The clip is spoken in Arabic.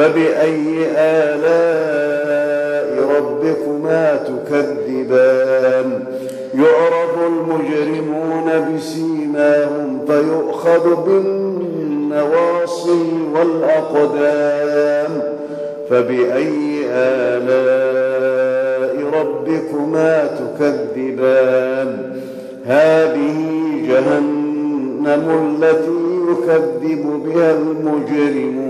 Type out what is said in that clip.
فبأي آلاء ربكما تكذبان؟ يعرف المجرمون بسيماهم فيؤخذ بالنواصي والأقدام. فبأي آلاء ربكما تكذبان؟ هذه جهنم التي يكذب بها المجرمون.